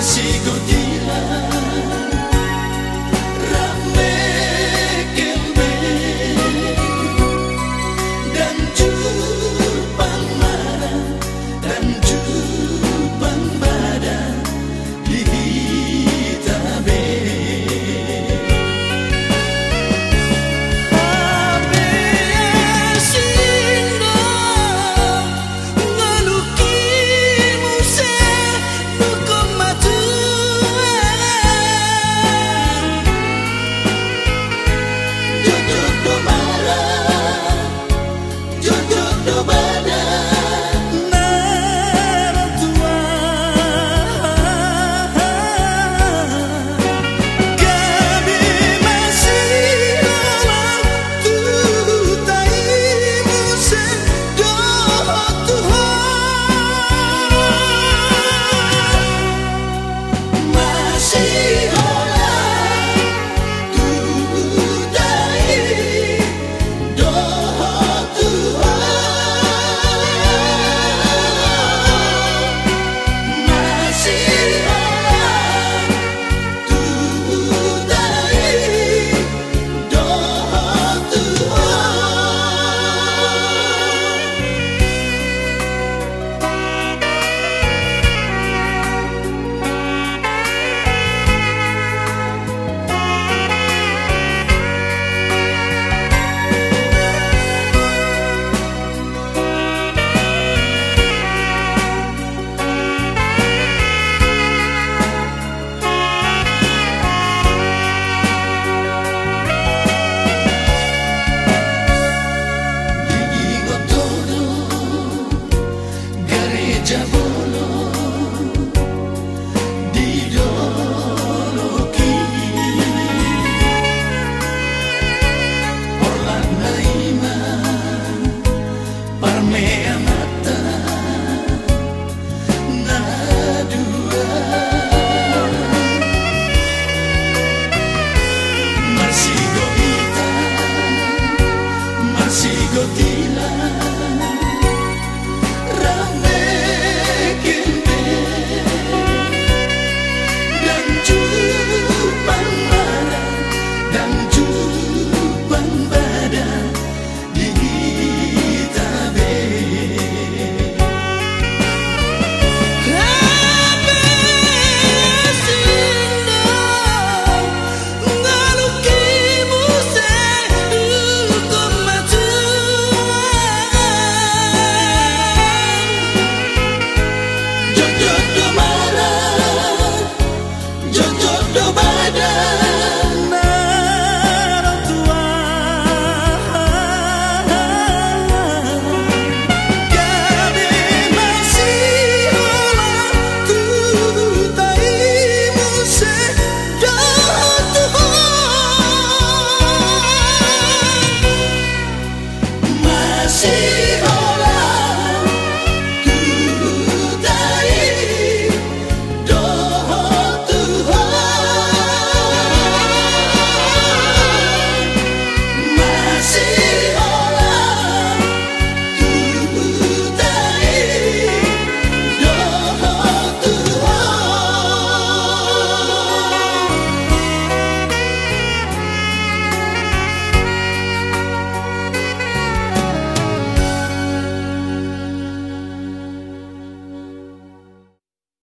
consigo